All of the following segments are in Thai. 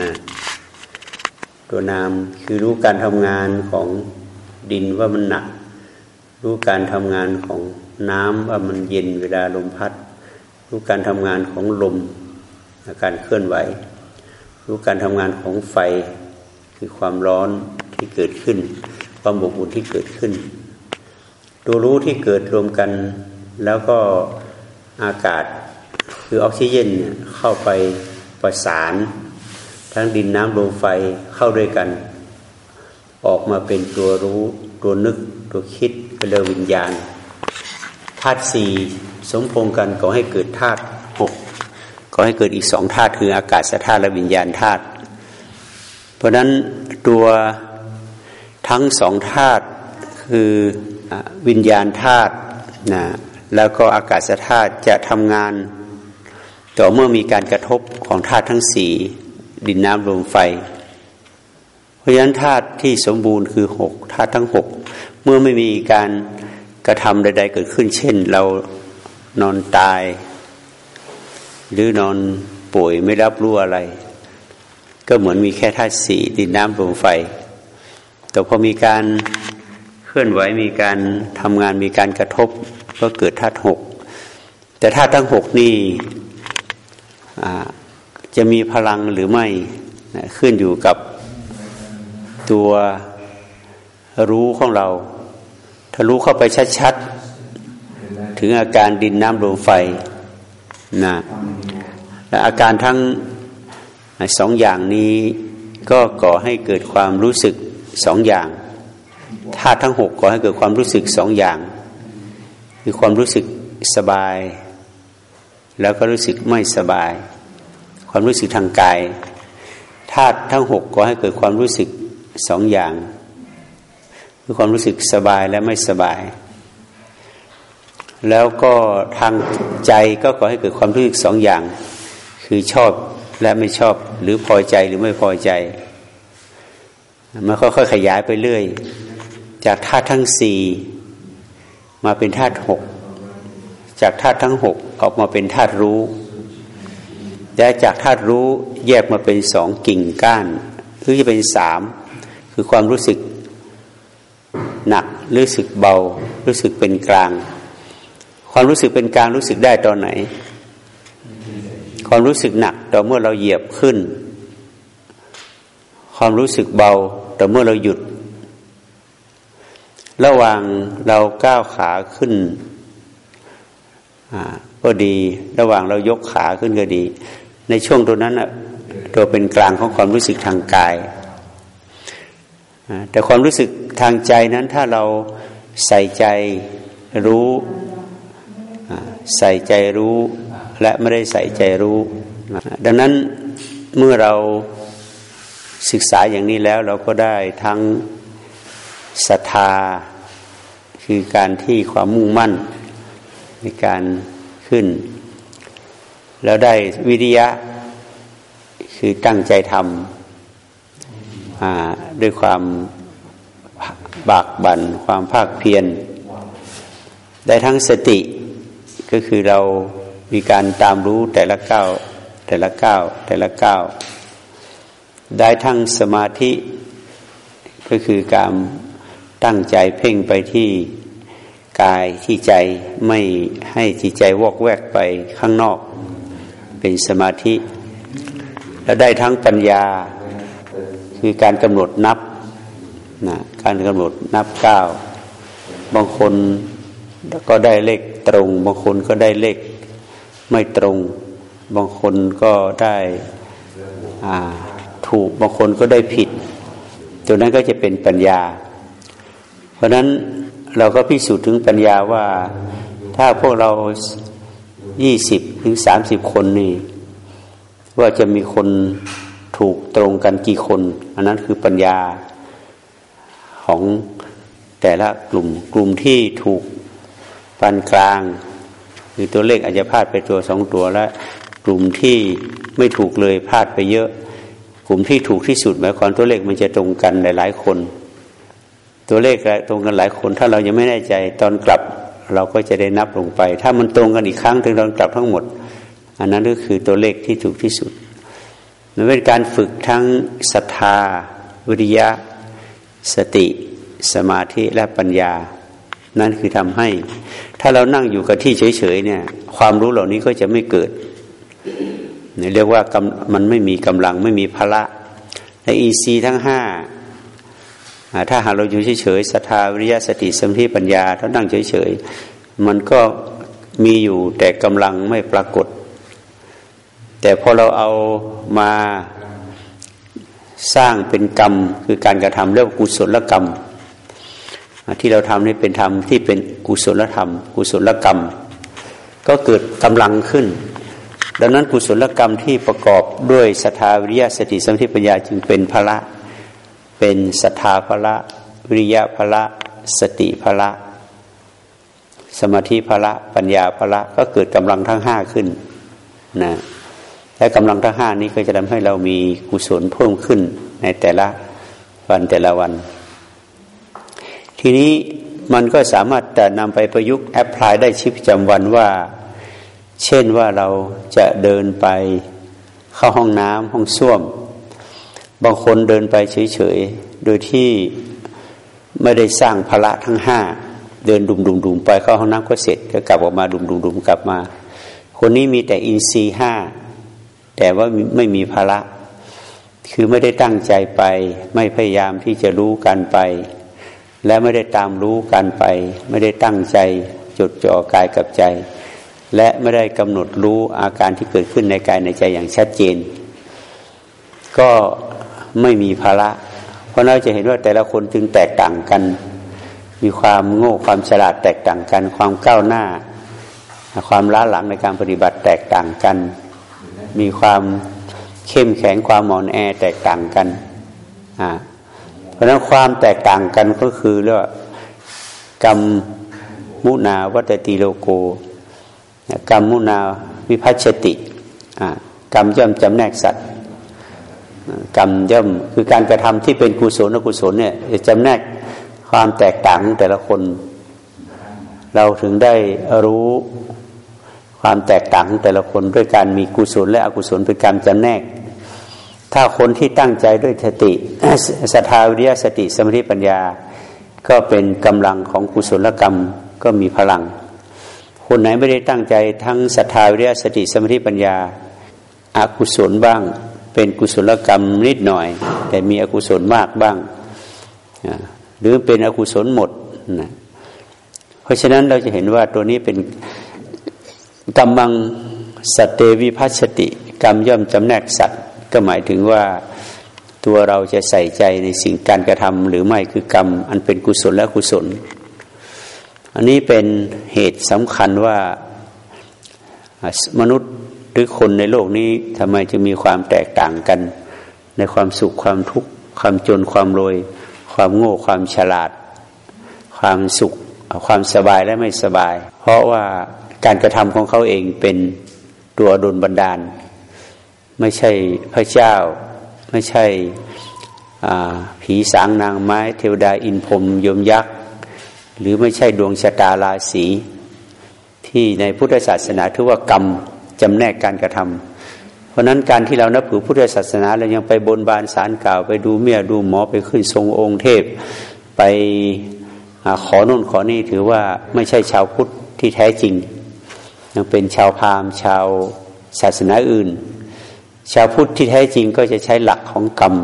นะตัวนามคือรู้การทำงานของดินว่ามันหนัก รู้การทำงานของน้ำว่ามันเย็นเวลาลมพัด รู้การทำงานของลมการเคลื่อนไหว รู้การทำงานของไฟคือความร้อนที่เกิดขึ้น ความบกบุญที่เกิดขึ้น ตัวรู้ที่เกิดรวมกันแล้วก็อากาศคือออกซิเจนเนี่ยเข้าไปประสาน ทั้งดินน้ำลมไฟเข้าด้วยกัน ออกมาเป็นตัวรู้ ตัวนึก ตัวคิดเป็นเรื่องวิญญาณธาตุสี่สมพงกันก็ให้เกิดธาตุหกก็ให้เกิดอีกสองธาตุคืออากาศธาตุและวิญญาณธาตุเพราะนั้นตัวทั้งสองธาตุคือวิญญาณธาตุนะแล้วก็อากาศธาตุจะทำงาน ต่อเมื่อมีการกระทบของธาตุทั้งสี่ ดินน้ำลมไฟ เพราะฉะนั้นธาตุที่สมบูรณ์คือหกธาตุทั้งหกเมื่อไม่มีการกระทำใด ๆ เกิดขึ้น เช่น เรานอนตาย หรือนอนป่วยไม่รับรู้อะไร ก็เหมือนมีแค่ธาตุสี่ดินน้ำลมไฟ แต่พอมีการเคลื่อนไหวมีการทำงานมีการกระทบก็เกิดธาตุหกแต่ธาตุทั้งหกนี่ จะมีพลังหรือไม่ขึ้นอยู่กับตัวรู้ของเรา ถ้ารู้เข้าไปชัดๆ ถึงอาการดินน้ำลมไฟนะและอาการทั้งสองอย่างนี้ก็ก่อให้เกิดความรู้สึกสองอย่างธาตุทั้งหกก่อให้เกิดความรู้สึกสองอย่าง คือความรู้สึกสบาย แล้วก็รู้สึกไม่สบาย ความรู้สึกทางกายธาตุทั้งหกก่อให้เกิดความรู้สึกสองอย่างคือความรู้สึกสบายและไม่สบาย แล้วก็ทางใจก็ก่อให้เกิดความรู้สึกสองอย่าง คือชอบและไม่ชอบหรือพอใจหรือไม่พอใจมันค่อยๆขยายไปเรื่อย จากธาตุทั้งสี่มาเป็นธาตุหกจากธาตุทั้งหกออกมาเป็นธาตุรู้ และจากธาตุรู้แยกมาเป็นสองกิ่งก้านหรือจะเป็นสามคือความรู้สึกหนักรู้สึกเบา รู้สึกเป็นกลาง ความรู้สึกเป็นกลางรู้สึกได้ตอนไหน ความรู้สึกหนักต่อเมื่อเราเหยียบขึ้น ความรู้สึกเบาต่อเมื่อเราหยุด ระหว่างเราก้าวขาขึ้นก็ดี ระหว่างเรายกขาขึ้นก็ดี ในช่วงตัวนั้นตัวเป็นกลางของความรู้สึกทางกาย แต่ความรู้สึกทางใจนั้นถ้าเราใส่ใจรู้ใส่ใจรู้และไม่ได้ใส่ใจรู้ ดังนั้นเมื่อเราศึกษาอย่างนี้แล้วเราก็ได้ทั้งศรัทธาคือการที่ความมุ่งมั่นในการขึ้น แล้วได้วิริยะคือตั้งใจทำด้วยความบากบัน่นความภาคเพียร ได้ทั้งสติก็คือเรามีการตามรู้แต่ละก้าวแต่ละก้าวแต่ละก้าวได้ทั้งสมาธิก็คือการตั้งใจเพ่งไปที่กายที่ใจไม่ให้จิตใจวอกแวกไปข้างนอก เป็นสมาธิ แล้วได้ทั้งปัญญาคือการกำหนดนับนะการกำหนดนับเก้าบางคนก็ได้เลขตรง บางคนก็ได้เลขไม่ตรง บางคนก็ได้ถูกบางคนก็ได้ผิด ตัวนั้นก็จะเป็นปัญญา เพราะนั้นเราก็พิสูจน์ถึงปัญญาว่าถ้าพวกเรา ยี่สิบถึงสามสิบคนนี่ว่าจะมีคนถูกตรงกันกี่คน อันนั้นคือปัญญาของแต่ละกลุ่มกลุ่มที่ถูกปานกลางคือตัวเลขอาจจะพลาดไปตัวสองตัวแล้วกลุ่มที่ไม่ถูกเลยพลาดไปเยอะ กลุ่มที่ถูกที่สุดหมายความตัวเลขมันจะตรงกันหลาย ๆ คน ตัวเลขตรงกันหลายคน ถ้าเรายังไม่แน่ใจตอนกลับ เราก็จะได้นับลงไป ถ้ามันตรงกันอีกครั้งถึงตอนกลับทั้งหมด อันนั้นก็คือตัวเลขที่ถูกที่สุดมันเป็นการฝึกทั้งศรัทธา วิริยะ สติ สมาธิและปัญญา นั่นคือทำให้ ถ้าเรานั่งอยู่กับที่เฉยๆเนี่ย ความรู้เหล่านี้ก็จะไม่เกิดเรียกว่ามันไม่มีกำลังไม่มีพละในอีซีทั้งห้า ถ้าหากเราอยู่เฉยๆศรัทธาวิริยะสติสมธิปัญญาถ้านั่งเฉยๆมันก็มีอยู่แต่กำลังไม่ปรากฏ แต่พอเราเอามาสร้างเป็นกรรมคือการกระทำเรียกว่ากุศลกรรม ที่เราทำนี่เป็นธรรมที่เป็นกุศลธรรม กุศลกรรม ก็เกิดกำลังขึ้น ดังนั้นกุศลกรรมที่ประกอบด้วยศรัทธาวิริยะสติสมาธิปัญญาจึงเป็นพละ เป็นศรัทธาพละวิริยะพละสติพละ สมาธิพละปัญญาพละก็เกิดกำลังทั้งห้าขึ้นนะและกำลังทั้งห้านี้ก็จะทำให้เรามีกุศลเพิ่มขึ้นในแต่ละวันแต่ละวัน ทีนี้มันก็สามารถจะนำไปประยุกต์ apply ได้ชีวิตประจำวันว่า เช่นว่าเราจะเดินไปเข้าห้องน้ำห้องส้วม บางคนเดินไปเฉยๆ โดยที่ไม่ได้สร้างพละทั้งห้าเดินดุมดุมดุมไปเข้าห้องน้ำก็เสร็จ ก็กลับออกมาดุมดุมดุมกลับมา คนนี้มีแต่อินทรีห้าแต่ว่าไม่มีภาระ คือไม่ได้ตั้งใจไป ไม่พยายามที่จะรู้การไป และไม่ได้ตามรู้การไป ไม่ได้ตั้งใจจดจ่อกายกับใจ และไม่ได้กำหนดรู้อาการที่เกิดขึ้นในกายในใจอย่างชัดเจน ก็ ไม่มีภาระ เพราะเราจะเห็นว่าแต่ละคนจึงแตกต่างกัน มีความโง่ความฉลาดแตกต่างกัน ความก้าวหน้า ความล้าหลังในการปฏิบัติแตกต่างกัน มีความเข้มแข็งความหมอนแอแตกต่างกันอ่าเพราะนั้นความแตกต่างกันก็คือเรียกว่ากรรมมุนาวัตติโลโกกรรมมุนาวิพัชติกรรมย่อมจำแนกสัตว์ กรรมย่อมคือการกระทำที่เป็นกุศลอกุศลเนี่ยจำแนกความแตกต่างแต่ละคน เราถึงได้รู้ความแตกต่างแต่ละคนด้วยการมีกุศลและอกุศลเป็นการจำแนก ถ้าคนที่ตั้งใจด้วยสติสทาวิริยสติสมาธิปัญญา ก็เป็นกำลังของกุศลกรรมก็มีพลัง คนไหนไม่ได้ตั้งใจทั้งศรัทาวิริยสติสมาธิปัญญาอากุศลบ้าง เป็นกุศลกรรมนิดหน่อย แต่มีอกุศลมากบ้าง หรือเป็นอกุศลหมดนะเพราะฉะนั้นเราจะเห็นว่าตัวนี้เป็นกำมังสเตวิพัชติ กรรมย่อมจำแนกสัตว์ ก็หมายถึงว่าตัวเราจะใส่ใจในสิ่งการกระทำหรือไม่คือกรรม อันเป็นกุศลและกุศล อันนี้เป็นเหตุสำคัญว่ามนุษย์ หรือคนในโลกนี้ทำไมจะมีความแตกต่างกัน ในความสุขความทุกข์ความจนความรวย ความโง่ความฉลาด ความสุข ความสบายและไม่สบาย เพราะว่าการกระทำของเขาเองเป็นตัวดลบันดาล ไม่ใช่พระเจ้า ไม่ใช่ผีสางนางไม้ เทวดาอินพรมยมยักษ์ หรือไม่ใช่ดวงชะตาราศีที่ในพุทธศาสนาถือว่ากรรม จำแนกการกระทำเพราะนั้นการที่เรานับถือพุทธศาสนาเรายังไปบนบานสารกล่าว ไปดูเมียดูหมอไปขึ้นทรงองค์เทพ ไปขอน่นขอนี่ถือว่าไม่ใช่ชาวพุทธที่แท้จริง ยังเป็นชาวพราหมณ์ชาวศาสนาอื่น ชาวพุทธที่แท้จริงก็จะใช้หลักของกรรม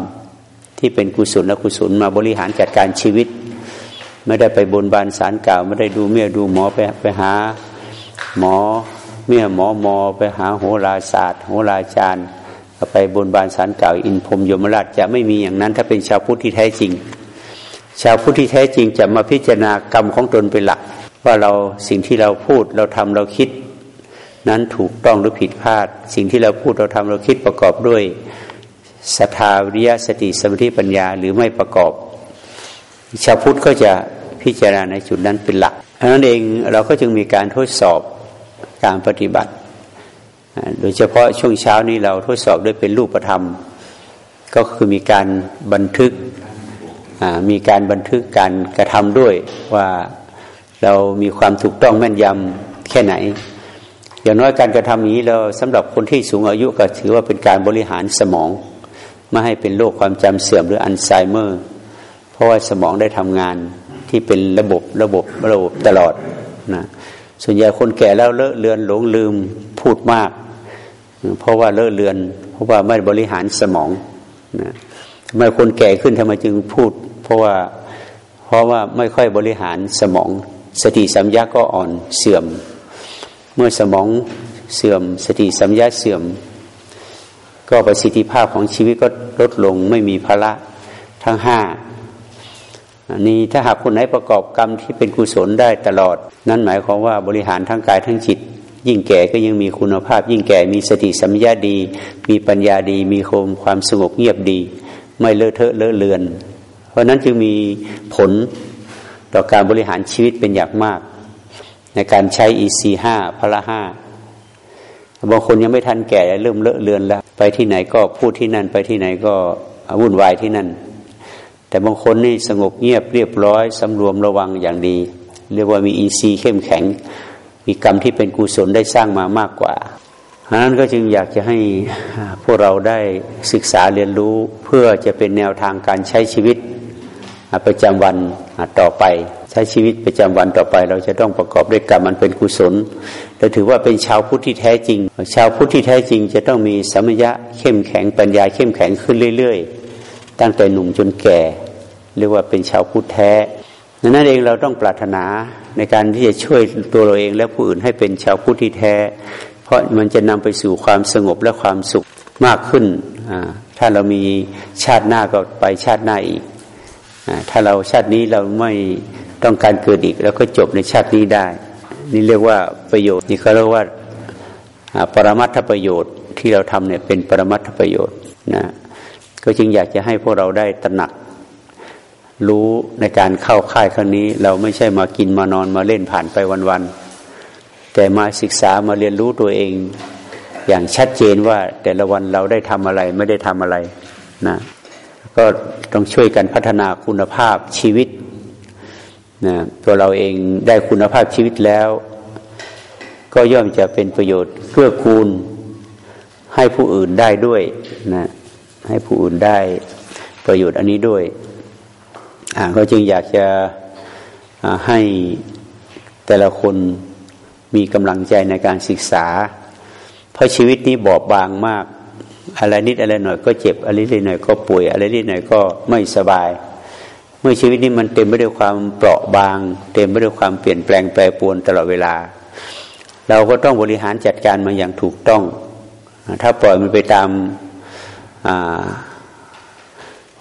ที่เป็นกุศลและกุศลมาบริหารจัดการชีวิต ไม่ได้ไปบนบานสารกล่าว ไม่ได้ดูเมียดูหมอไปไปหาหมอ เมื่อหมอมอไปหาโหราศาสตร์โหราจารย์ไปบนบานสารเก่าอินพรมยมราชจะไม่มีอย่างนั้น ถ้าเป็นชาวพุทธที่แท้จริง ชาวพุทธที่แท้จริงจะมาพิจารณากรรมของตนเป็นหลัก ว่าเราสิ่งที่เราพูดเราทำเราคิด นั้นถูกต้องหรือผิดพลาด สิ่งที่เราพูดเราทำเราคิดประกอบด้วยศรัทธาวิริยะสติสมาธิปัญญาหรือไม่ประกอบ ชาวพุทธก็จะพิจารณาในจุดนั้นเป็นหลักเพราะนั้นเองเราก็จึงมีการทดสอบ การปฏิบัติ โดยเฉพาะช่วงเช้านี้เราทดสอบด้วยเป็นรูปธรรม ก็คือมีการบันทึกมีการบันทึกการกระทำด้วยว่าเรามีความถูกต้องแม่นยำแค่ไหน อย่างน้อยการกระทำนี้เราสำหรับคนที่สูงอายุก็ถือว่าเป็นการบริหารสมอง ไม่ให้เป็นโรคความจำเสื่อมหรืออัลไซเมอร์ เพราะว่าสมองได้ทำงานที่เป็นระบบระบบระบบตลอดนะ ส่วนใหญ่คนแก่แล้วเลอะเลือนหลงลืมพูดมาก เพราะว่าเลอะเลือน เพราะว่าไม่บริหารสมองนะทำไมคนแก่ขึ้นทำไมจึงพูด เพราะว่าเพราะว่าไม่ค่อยบริหารสมอง สติสัมยาก็อ่อนเสื่อม เมื่อสมองเสื่อม สติสัมยาเสื่อม ก็ประสิทธิภาพของชีวิตก็ลดลงไม่มีภาระทั้งห้า นี้ถ้าหากคนไหนประกอบกรรมที่เป็นกุศลได้ตลอด นั่นหมายความว่าบริหารทั้งกายทั้งจิต ยิ่งแก่ก็ยังมีคุณภาพ ยิ่งแก่มีสติสัมยาดี มีปัญญาดี มีโคมความสงบเงียบดี ไม่เลอะเทอะเลอะเลือน เพราะนั้นจึงมีผลต่อการบริหารชีวิตเป็นอย่างมาก ในการใช้ EC ห้าพละห้าบางคนยังไม่ทันแก่เริ่มเลอะเลือนแล้ว ไปที่ไหนก็พูดที่นั่น ไปที่ไหนก็วุ่นวายที่นั่น แต่บางคนนี่สงบเงียบเรียบร้อยสำรวมระวังอย่างดี เรียกว่ามีอีซีเข้มแข็ง มีกรรมที่เป็นกุศลได้สร้างมามากกว่าเพราะนั้นก็จึงอยากจะให้พวกเราได้ศึกษาเรียนรู้เพื่อจะเป็นแนวทางการใช้ชีวิตประจำวันต่อไป ใช้ชีวิตประจำวันต่อไป เราจะต้องประกอบด้วยกรรมมันเป็นกุศลเราถือว่าเป็นชาวพุทธที่แท้จริง ชาวพุทธที่แท้จริง จะต้องมีสมัยะเข้มแข็งปัญญาเข้มแข็งขึ้นเรื่อย ๆ ตั้งแต่หนุ่มจนแก่ เรียกว่าเป็นชาวพุทธแท้ดังนั้นเองเราต้องปรารถนาในการที่จะช่วยตัวเราเองและผู้อื่นให้เป็นชาวพุทธที่แท้ เพราะมันจะนำไปสู่ความสงบและความสุขมากขึ้น ถ้าเรามีชาติหน้าก็ไปชาติหน้าอีก ถ้าเราชาตินี้เราไม่ต้องการเกิดอีกแล้วก็จบในชาตินี้ได้ นี่เรียกว่าประโยชน์นี่เขาเรียกว่าปรมัตถประโยชน์ที่เราทำเนี่ยเป็นปรมัตถประโยชน์นะ ก็จึงอยากจะให้พวกเราได้ตระหนัก รู้ในการเข้าค่ายครั้งนี้ เราไม่ใช่มากินมานอนมาเล่นผ่านไปวันๆแต่มาศึกษามาเรียนรู้ตัวเอง อย่างชัดเจนว่าแต่ละวันเราได้ทำอะไรไม่ได้ทำอะไรนะก็ต้องช่วยกันพัฒนาคุณภาพชีวิตนะตัวเราเองได้คุณภาพชีวิตแล้ว ก็ย่อมจะเป็นประโยชน์เพื่อคูณให้ผู้อื่นได้ด้วยนะ ให้ผู้อื่นได้ประโยชน์อันนี้ด้วยก็จึงอยากจะให้แต่ละคนมีกำลังใจในการศึกษา เพราะชีวิตนี้บอบบางมาก อะไรนิดอะไรหน่อยก็เจ็บอะไรนิดหน่อยก็ป่วยอะไรนิดหน่อยก็ไม่สบาย เมื่อชีวิตนี้มันเต็มไปด้วยความเปราะบาง เต็มไปด้วยความเปลี่ยนแปลงแปรปรวนตลอดเวลา เราก็ต้องบริหารจัดการมันอย่างถูกต้อง ถ้าปล่อยมันไปตาม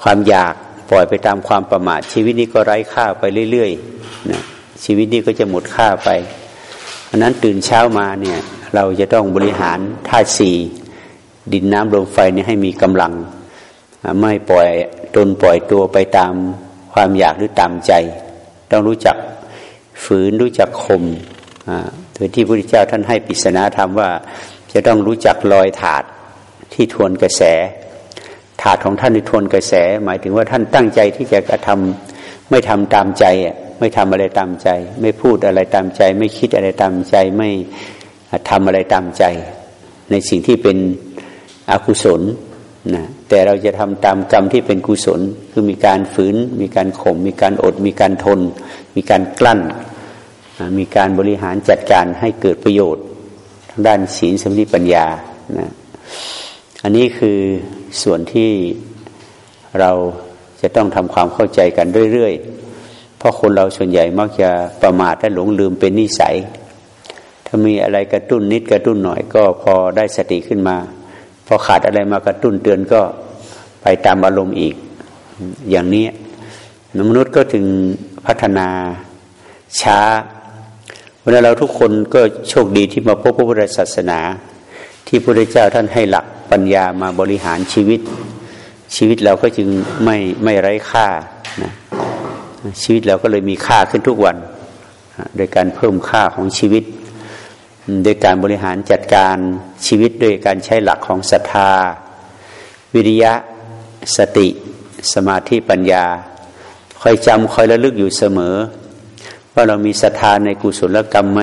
ความอยากปล่อยไปตามความประมาท ชีวิตนี้ก็ไร้ค่าไปเรื่อยๆนะชีวิตนี้ก็จะหมดค่าไปเพราะนั้นตื่นเช้ามาเนี่ยเราจะต้องบริหารธาตุสี่ดินน้ำลมไฟนี่ให้มีกำลัง ไม่ปล่อยตนปล่อยตัวไปตามความอยากหรือตามใจ ต้องรู้จักฝืนรู้จักข่มโดยที่พระพุทธเจ้าท่านให้ปริศนาธรรมว่า จะต้องรู้จักลอยถาดที่ทวนกระแส ถาดของท่านในทวนกระแส หมายถึงว่าท่านตั้งใจที่จะกระทำไม่ทำตามใจไม่ทำอะไรตามใจ ไม่พูดอะไรตามใจ ไม่คิดอะไรตามใจ ไม่ทำอะไรตามใจ ในสิ่งที่เป็นอกุศลนะแต่เราจะทำตามกรรมที่เป็นกุศล คือมีการฝืน มีการข่มมีการอด มีการทน มีการกลั้น มีการบริหารจัดการให้เกิดประโยชน์ทางด้านศีลสมาธิปัญญานะอันนี้คือ ส่วนที่เราจะต้องทำความเข้าใจกันเรื่อยๆ เพราะคนเราส่วนใหญ่มักจะประมาทและหลงลืมเป็นนิสัย ถ้ามีอะไรกระตุ้นนิดกระตุ้นหน่อยก็พอได้สติขึ้นมา พอขาดอะไรมากระตุ้นเตือนก็ไปตามอารมณ์อีก อย่างนี้มนุษย์ก็ถึงพัฒนาช้าเวลาเราทุกคนก็โชคดีที่มาพบพระพุทธศาสนา ที่พระพุทธเจ้าท่านให้หลัก ปัญญามาบริหารชีวิต ชีวิตเราก็จึงไม่ไม่ไร้ค่านะชีวิตเราก็เลยมีค่าขึ้นทุกวัน โดยการเพิ่มค่าของชีวิต โดยการบริหารจัดการชีวิตโดยการใช้หลักของศรัทธา วิริยะ สติ สมาธิปัญญา คอยจำคอยระลึกอยู่เสมอ ว่าเรามีศรัทธาในกุศลกรรมไหม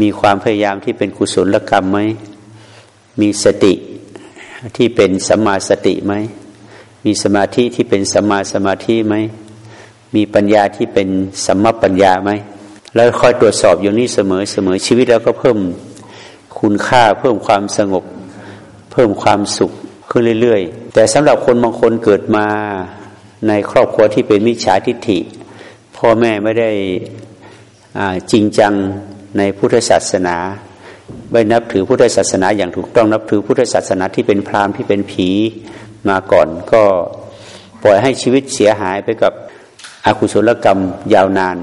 มีความพยายามที่เป็นกุศลกรรมไหม มีสติที่เป็นสัมมาสติไหม มีสมาธิที่เป็นสัมมาสมาธิไหม มีปัญญาที่เป็นสัมมาปัญญาไหม แล้วคอยตรวจสอบอย่างนี้เสมอเสมอชีวิตแล้วก็เพิ่มคุณค่าเพิ่มความสงบ เพิ่มความสุขขึ้นเรื่อย ๆ แต่สำหรับคนบางคนเกิดมาในครอบครัวที่เป็นมิจฉาทิฏฐิ พ่อแม่ไม่ได้จริงจังในพุทธศาสนา ไม่นับถือพุทธศาสนาอย่างถูกต้องนับถือพุทธศาสนาที่เป็นพราหมณ์ที่เป็นผีมาก่อน ก็ปล่อยให้ชีวิตเสียหายไปกับอกุศลกรรมยาวนาน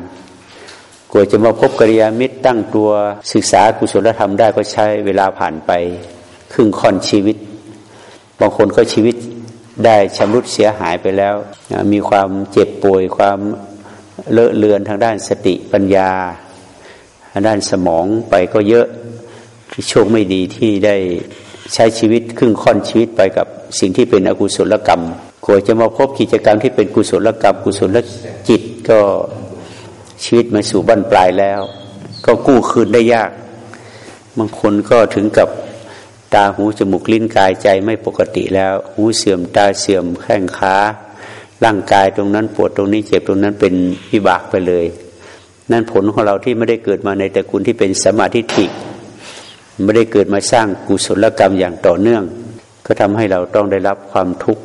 กว่าจะมาพบกัลยามิตรตั้งตัวศึกษากุศลธรรมได้ก็ใช้เวลาผ่านไปครึ่งค่อนชีวิต บางคนก็ชีวิตได้ชำรุดเสียหายไปแล้ว มีความเจ็บป่วยความเลอะเลือนทางด้านสติปัญญา ทางด้านสมองไปก็เยอะ โชคไม่ดีที่ได้ใช้ชีวิตครึ่งค่อนชีวิตไปกับสิ่งที่เป็นอกุศลกรรมกว่าจะมาพบกิจกรรมที่เป็นกุศลกรรม กุศลจิตก็ชีวิตมาสู่บั้นปลายแล้ว ก็กู้คืนได้ยาก บางคนก็ถึงกับตาหูจมูกลิ้นกายใจไม่ปกติแล้ว หูเสื่อมตาเสื่อมแข้งขาร่างกายตรงนั้นปวดตรงนี้เจ็บตรงนั้นเป็นวิบากไปเลย นั่นผลของเราที่ไม่ได้เกิดมาในตระกูลที่เป็นสมาธิิ ไม่ได้เกิดมาสร้างกุศลกรรมอย่างต่อเนื่อง ก็ทำให้เราต้องได้รับความทุกข์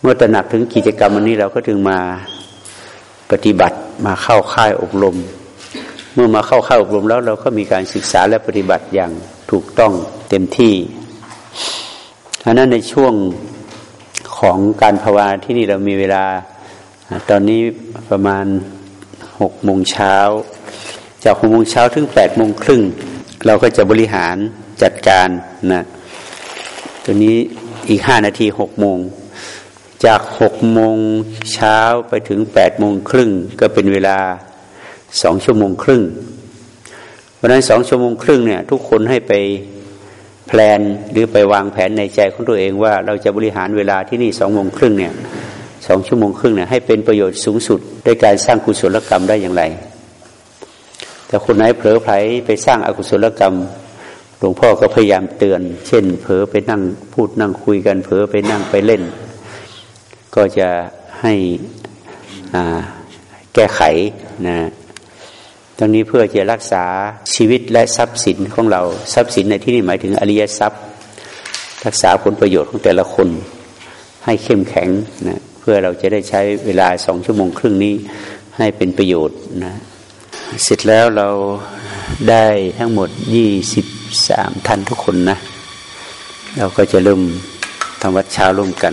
เมื่อตระหนักถึงกิจกรรมอันนี้เราก็ถึงมาปฏิบัติมาเข้าค่ายอบรม เมื่อมาเข้าค่ายอบรมแล้วเราก็มีการศึกษาและปฏิบัติอย่างถูกต้องเต็มที่อันนั้นในช่วงของการภาวนาที่นี่เรามีเวลา ตอนนี้ประมาณหกโมงเช้า จากหกโมงเช้าถึงแปดโมงครึ่ง เราก็จะบริหารจัดการนะตัวนี้อีกห้านาทีหกโมง จากหกโมงเช้าไปถึงแปดโมงครึ่งก็เป็นเวลาสองชั่วโมงครึ่งเพราะนั้นสองชั่วโมงครึ่งเนี่ย ทุกคนให้ไปแพลนหรือไปวางแผนในใจของตัวเองว่าเราจะบริหารเวลาที่นี่สองโมงครึ่งเนี่ยสองชั่วโมงครึ่งเนี่ยให้เป็นประโยชน์สูงสุดด้วยการสร้างกุศลกรรมได้อย่างไร แต่คนไหนเผลอไผลไปสร้างอากุศลกรรมหลวงพ่อก็พยายามเตือน เช่น เผลอไปนั่งพูดนั่งคุยกัน เผลอไปนั่งไปเล่น ก็จะให้แก้ไขนะตรงนี้เพื่อจะรักษาชีวิตและทรัพย์สินของเราทรัพย์สินในที่นี้หมายถึงอริยทรัพย์ รักษาผลประโยชน์ของแต่ละคนให้เข้มแข็งนะเพื่อเราจะได้ใช้เวลาสองชั่วโมงครึ่งนี้ให้เป็นประโยชน์นะ เสร็จแล้วเราได้ทั้งหมดยี่สิบสามท่านทุกคนนะ เราก็จะเริ่มทำวัดเช้าร่วมกัน